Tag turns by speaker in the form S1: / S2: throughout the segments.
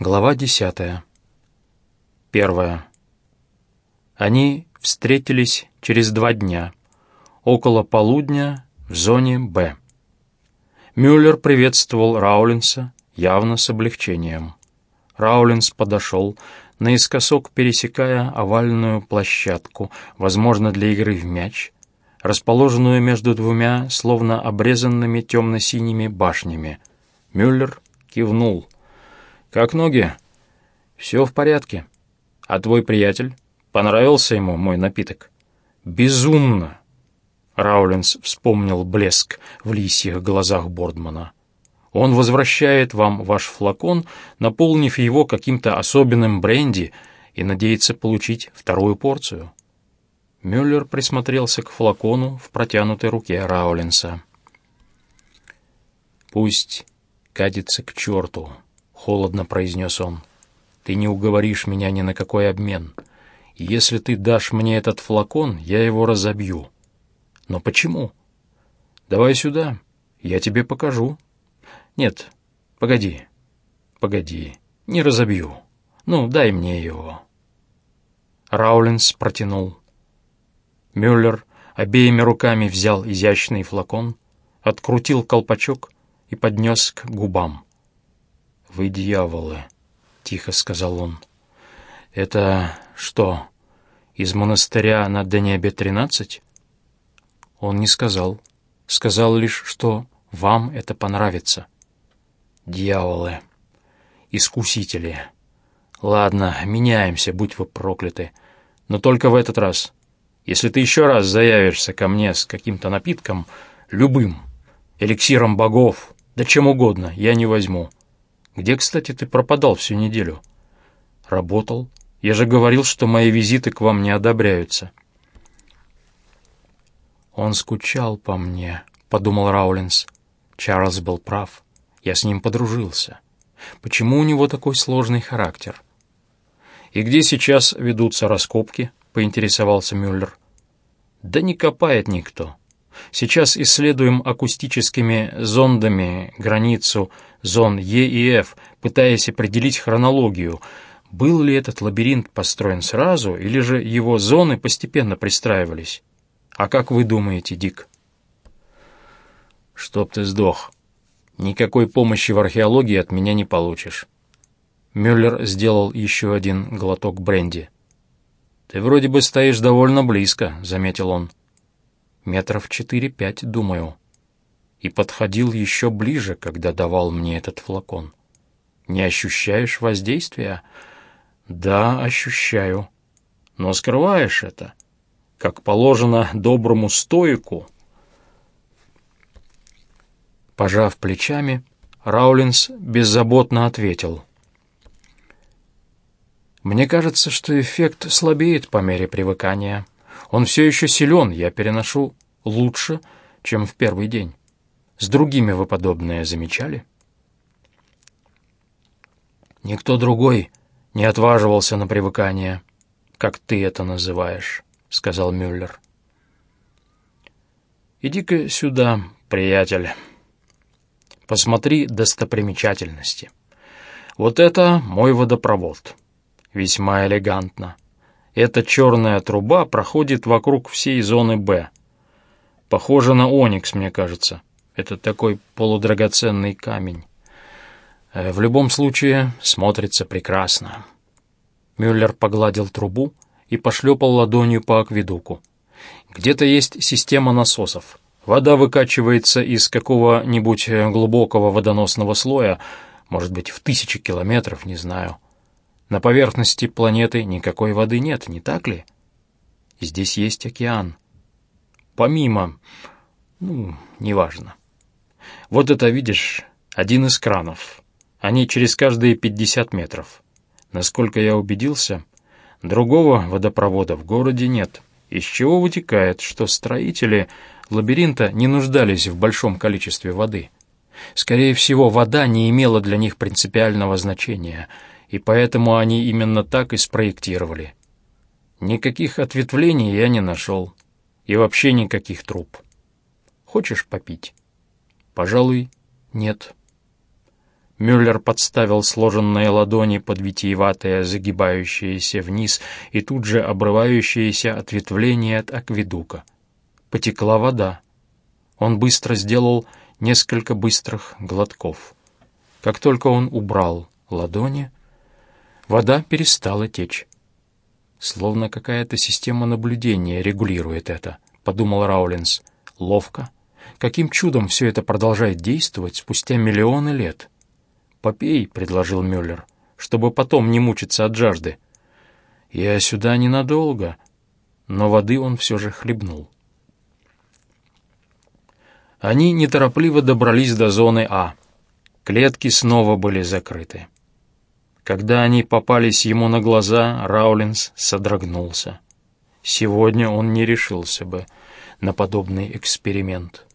S1: Глава десятая. Первая. Они встретились через два дня, около полудня в зоне «Б». Мюллер приветствовал Раулинса явно с облегчением. Раулинс подошел, наискосок пересекая овальную площадку, возможно, для игры в мяч, расположенную между двумя, словно обрезанными темно-синими башнями. Мюллер кивнул — «Как ноги?» «Все в порядке. А твой приятель? Понравился ему мой напиток?» «Безумно!» Раулинс вспомнил блеск в лисьих глазах Бордмана. «Он возвращает вам ваш флакон, наполнив его каким-то особенным бренди и надеется получить вторую порцию». Мюллер присмотрелся к флакону в протянутой руке Раулинса. «Пусть катится к черту», холодно произнес он. «Ты не уговоришь меня ни на какой обмен. Если ты дашь мне этот флакон, я его разобью». «Но почему?» «Давай сюда, я тебе покажу». «Нет, погоди, погоди, не разобью. Ну, дай мне его». Раулинс протянул. Мюллер обеими руками взял изящный флакон, открутил колпачок и поднес к губам. «Вы дьяволы», — тихо сказал он. «Это что, из монастыря на Денебе-13?» Он не сказал. Сказал лишь, что вам это понравится. «Дьяволы! Искусители! Ладно, меняемся, будь вы прокляты. Но только в этот раз. Если ты еще раз заявишься ко мне с каким-то напитком, любым, эликсиром богов, да чем угодно, я не возьму». Где, кстати, ты пропадал всю неделю? Работал. Я же говорил, что мои визиты к вам не одобряются. Он скучал по мне, подумал Раулинс. Чарльз был прав. Я с ним подружился. Почему у него такой сложный характер? И где сейчас ведутся раскопки? поинтересовался Мюллер. Да не копает никто. Сейчас исследуем акустическими зондами границу зон Е и Ф, пытаясь определить хронологию. Был ли этот лабиринт построен сразу, или же его зоны постепенно пристраивались? А как вы думаете, Дик? Чтоб ты сдох. Никакой помощи в археологии от меня не получишь. Мюллер сделал еще один глоток бренди. «Ты вроде бы стоишь довольно близко», — заметил он. Метров четыре-пять, думаю. И подходил еще ближе, когда давал мне этот флакон. Не ощущаешь воздействия? Да, ощущаю. Но скрываешь это, как положено доброму стоику. Пожав плечами, Раулинс беззаботно ответил. «Мне кажется, что эффект слабеет по мере привыкания». Он все еще силен, я переношу лучше, чем в первый день. С другими вы подобное замечали? Никто другой не отваживался на привыкание, как ты это называешь, сказал Мюллер. Иди-ка сюда, приятель. Посмотри достопримечательности. Вот это мой водопровод. Весьма элегантно. Эта черная труба проходит вокруг всей зоны «Б». Похоже на оникс, мне кажется. Это такой полудрагоценный камень. Э, в любом случае, смотрится прекрасно. Мюллер погладил трубу и пошлепал ладонью по акведуку. Где-то есть система насосов. Вода выкачивается из какого-нибудь глубокого водоносного слоя, может быть, в тысячи километров, не знаю. На поверхности планеты никакой воды нет, не так ли? Здесь есть океан. Помимо... Ну, неважно. Вот это, видишь, один из кранов. Они через каждые 50 метров. Насколько я убедился, другого водопровода в городе нет. Из чего вытекает, что строители лабиринта не нуждались в большом количестве воды. Скорее всего, вода не имела для них принципиального значения — и поэтому они именно так и спроектировали. Никаких ответвлений я не нашел, и вообще никаких труб. Хочешь попить? Пожалуй, нет. Мюллер подставил сложенные ладони под витиеватые, загибающиеся вниз и тут же обрывающиеся ответвления от акведука. Потекла вода. Он быстро сделал несколько быстрых глотков. Как только он убрал ладони, вода перестала течь. Словно какая-то система наблюдения регулирует это, подумал Раулинс. Ловко. Каким чудом все это продолжает действовать спустя миллионы лет? «Попей», — предложил Мюллер, — «чтобы потом не мучиться от жажды». «Я сюда ненадолго», но воды он все же хлебнул. Они неторопливо добрались до зоны А. Клетки снова были закрыты. Когда они попались ему на глаза, Раулинс содрогнулся. Сегодня он не решился бы на подобный эксперимент.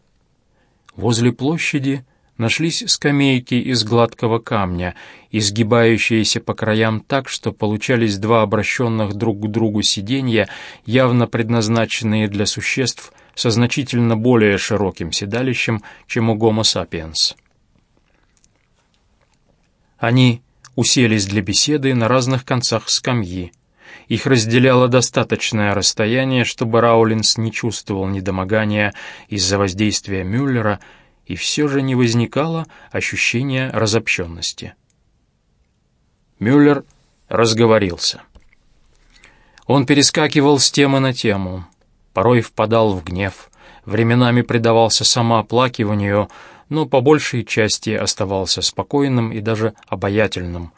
S1: Возле площади нашлись скамейки из гладкого камня, изгибающиеся по краям так, что получались два обращенных друг к другу сиденья, явно предназначенные для существ со значительно более широким седалищем, чем у Homo sapiens. Они уселись для беседы на разных концах скамьи. Их разделяло достаточное расстояние, чтобы Раулинс не чувствовал недомогания из-за воздействия Мюллера и все же не возникало ощущения разобщенности. Мюллер разговорился. Он перескакивал с темы на тему, порой впадал в гнев, временами предавался самооплакиванию, но по большей части оставался спокойным и даже обаятельным.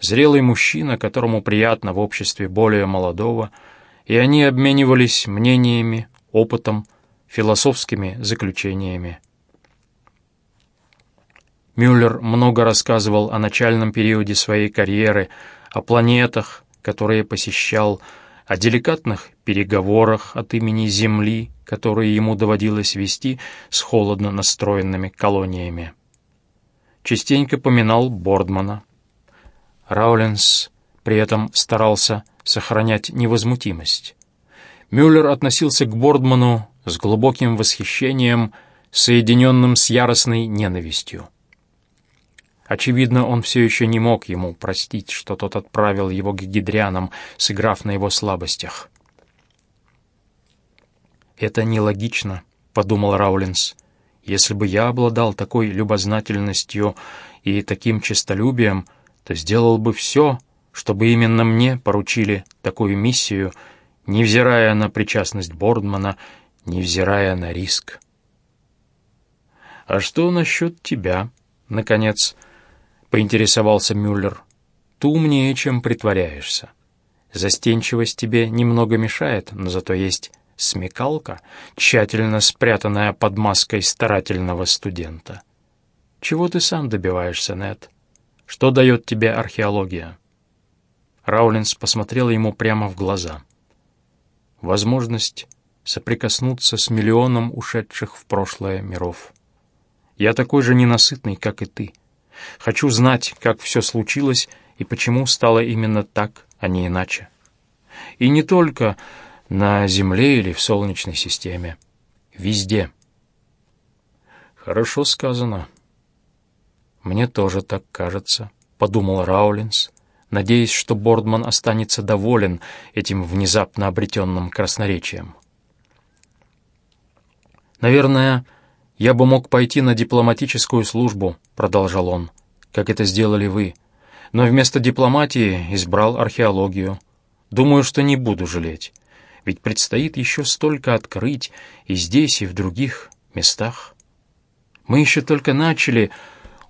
S1: Зрелый мужчина, которому приятно в обществе более молодого, и они обменивались мнениями, опытом, философскими заключениями. Мюллер много рассказывал о начальном периоде своей карьеры, о планетах, которые посещал, о деликатных переговорах от имени Земли, которые ему доводилось вести с холодно настроенными колониями. Частенько поминал Бордмана. Раулинс при этом старался сохранять невозмутимость. Мюллер относился к Бордману с глубоким восхищением, соединенным с яростной ненавистью. Очевидно, он все еще не мог ему простить, что тот отправил его к гидрянам, сыграв на его слабостях. «Это нелогично», — подумал Раулинс. «Если бы я обладал такой любознательностью и таким честолюбием, то сделал бы все, чтобы именно мне поручили такую миссию, невзирая на причастность Бордмана, невзирая на риск». «А что насчет тебя?» — наконец — поинтересовался Мюллер. «Ты умнее, чем притворяешься. Застенчивость тебе немного мешает, но зато есть смекалка, тщательно спрятанная под маской старательного студента. Чего ты сам добиваешься, Нед? Что дает тебе археология?» Раулинс посмотрел ему прямо в глаза. «Возможность соприкоснуться с миллионом ушедших в прошлое миров. Я такой же ненасытный, как и ты». Хочу знать, как все случилось и почему стало именно так, а не иначе. И не только на Земле или в Солнечной системе. Везде. Хорошо сказано. Мне тоже так кажется, подумал Раулинс, надеясь, что Бордман останется доволен этим внезапно обретенным красноречием. Наверное, «Я бы мог пойти на дипломатическую службу», — продолжал он, — «как это сделали вы. Но вместо дипломатии избрал археологию. Думаю, что не буду жалеть, ведь предстоит еще столько открыть и здесь, и в других местах. Мы еще только начали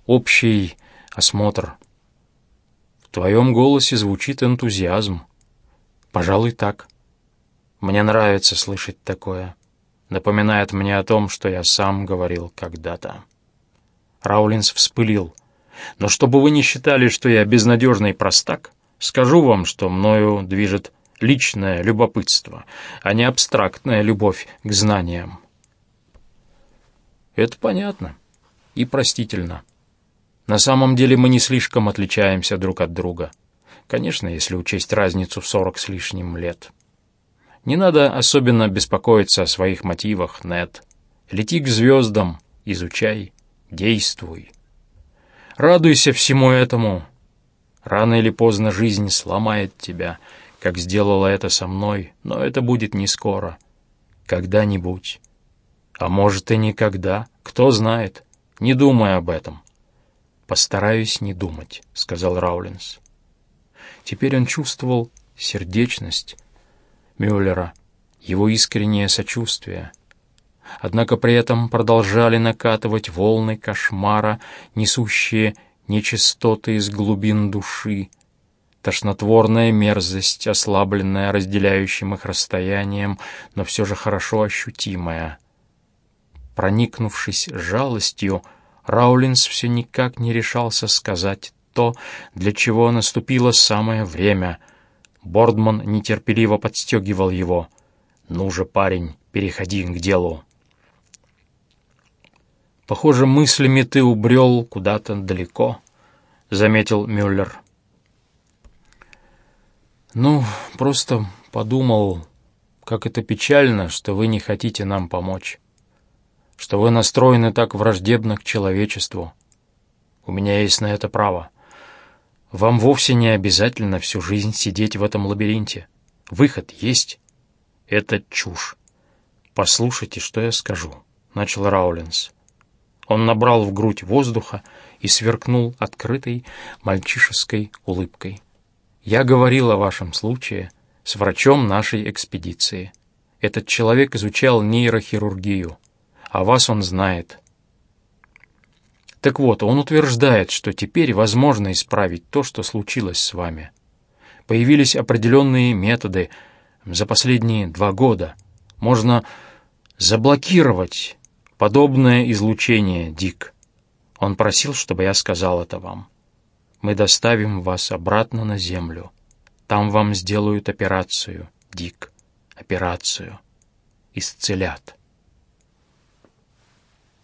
S1: общий осмотр. В твоем голосе звучит энтузиазм. Пожалуй, так. Мне нравится слышать такое» напоминает мне о том, что я сам говорил когда-то. Раулинс вспылил. «Но чтобы вы не считали, что я безнадежный простак, скажу вам, что мною движет личное любопытство, а не абстрактная любовь к знаниям». Это понятно и простительно. На самом деле мы не слишком отличаемся друг от друга. Конечно, если учесть разницу в сорок с лишним лет. Не надо особенно беспокоиться о своих мотивах, Нед. Лети к звездам, изучай, действуй. Радуйся всему этому. Рано или поздно жизнь сломает тебя, как сделала это со мной, но это будет не скоро. Когда-нибудь. А может и никогда, кто знает. Не думай об этом. «Постараюсь не думать», — сказал Раулинс. Теперь он чувствовал сердечность Мюллера, его искреннее сочувствие. Однако при этом продолжали накатывать волны кошмара, несущие нечистоты из глубин души, тошнотворная мерзость, ослабленная разделяющим их расстоянием, но все же хорошо ощутимая. Проникнувшись жалостью, Раулинс все никак не решался сказать то, для чего наступило самое время. Бордман нетерпеливо подстегивал его. «Ну же, парень, переходи к делу». «Похоже, мыслями ты убрел куда-то далеко», — заметил Мюллер. «Ну, просто подумал, как это печально, что вы не хотите нам помочь, что вы настроены так враждебно к человечеству. У меня есть на это право. Вам вовсе не обязательно всю жизнь сидеть в этом лабиринте. Выход есть. Это чушь. Послушайте, что я скажу», — начал Раулинс. Он набрал в грудь воздуха и сверкнул открытой мальчишеской улыбкой. «Я говорил о вашем случае с врачом нашей экспедиции. Этот человек изучал нейрохирургию, а вас он знает». Так вот, он утверждает, что теперь возможно исправить то, что случилось с вами. Появились определенные методы за последние два года. Можно заблокировать Подобное излучение, Дик. Он просил, чтобы я сказал это вам. Мы доставим вас обратно на Землю. Там вам сделают операцию, Дик. Операцию. Исцелят.